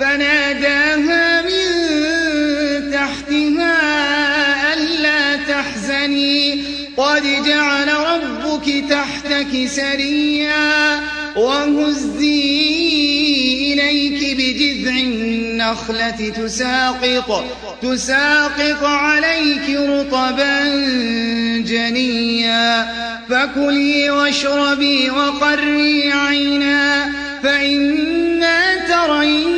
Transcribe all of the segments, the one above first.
فناداها من تحتها ألا تحزني. قد جعل ربك تحتك سريا وهزي إليك بجذع النخلة. تساقط تساقط عليك رطبا جنيا. فكلي واشربي وقري عينا فإما ترين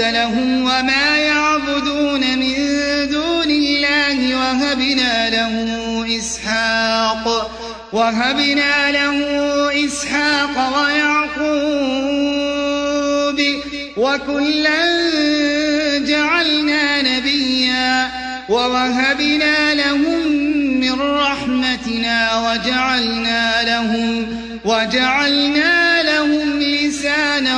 اعتزلهم وما يعبدون من دون الله وهبنا له إسحاق وهبنا له إسحاق ويعقوب وكلا جعلنا نبيا ووهبنا لهم من رحمتنا وجعلنا لهم وجعلنا لهم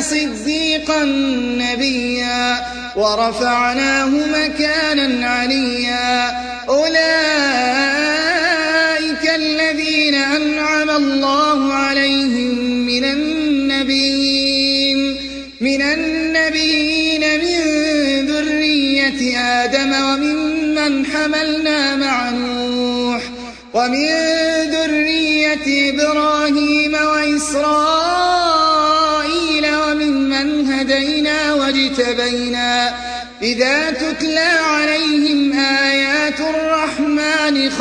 صديقا نبيا ورفعناه مكانا عليا. أولئك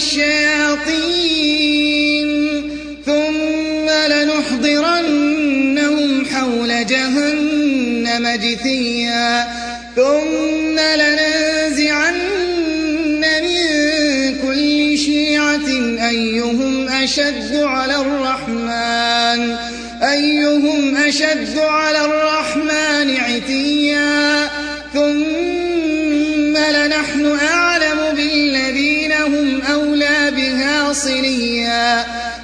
والشياطين ثم لنحضرنهم حول جهنم جثيا ثم لننزعن من كل شيعة أيهم أشد على الرحمن أيهم أشد على الرحمن عتيا ثم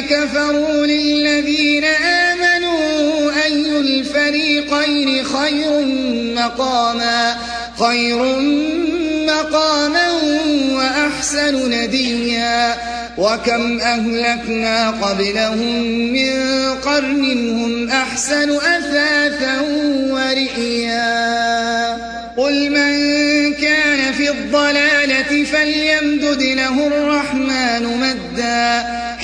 كفروا للذين آمنوا أي الفريقين خير مقاما خير مقاما وأحسن نديا. وكم أهلكنا قبلهم من قرن هم أحسن أثاثا ورئيا. قل من كان في الضلالة فليمدد له الرحمن مدا.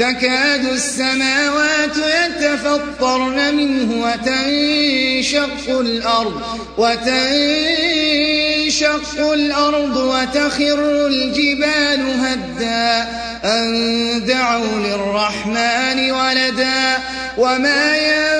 تكاد السماوات يتفطرن منه وتنشق الأرض وتنشق الأرض وتخر الجبال هدا أن دعوا للرحمن ولدا وما ينبغي